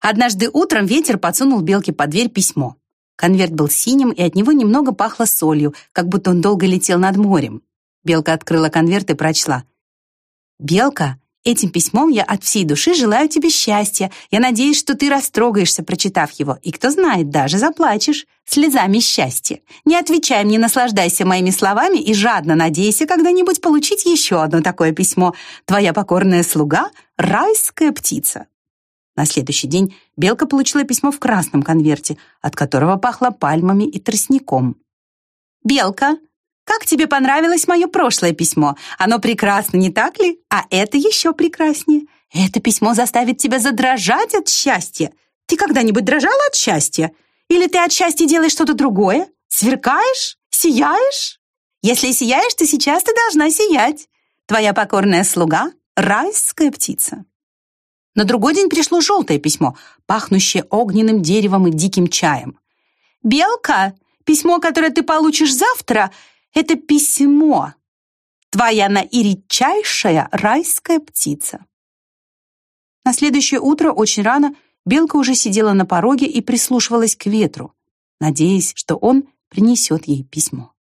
Однажды утром ветер подсунул Белке под дверь письмо. Конверт был синим, и от него немного пахло солью, как будто он долго летел над морем. Белка открыла конверт и прочла. «Белка, этим письмом я от всей души желаю тебе счастья. Я надеюсь, что ты растрогаешься, прочитав его, и, кто знает, даже заплачешь слезами счастья. Не отвечай мне, наслаждайся моими словами и жадно надейся когда-нибудь получить еще одно такое письмо. Твоя покорная слуга — райская птица». На следующий день Белка получила письмо в красном конверте, от которого пахло пальмами и тростником. «Белка, как тебе понравилось мое прошлое письмо? Оно прекрасно, не так ли? А это еще прекраснее. Это письмо заставит тебя задрожать от счастья. Ты когда-нибудь дрожала от счастья? Или ты от счастья делаешь что-то другое? Сверкаешь? Сияешь? Если сияешь, то сейчас ты должна сиять. Твоя покорная слуга — райская птица». На другой день пришло желтое письмо, пахнущее огненным деревом и диким чаем. «Белка, письмо, которое ты получишь завтра, это письмо. Твоя наиричайшая райская птица». На следующее утро, очень рано, Белка уже сидела на пороге и прислушивалась к ветру, надеясь, что он принесет ей письмо.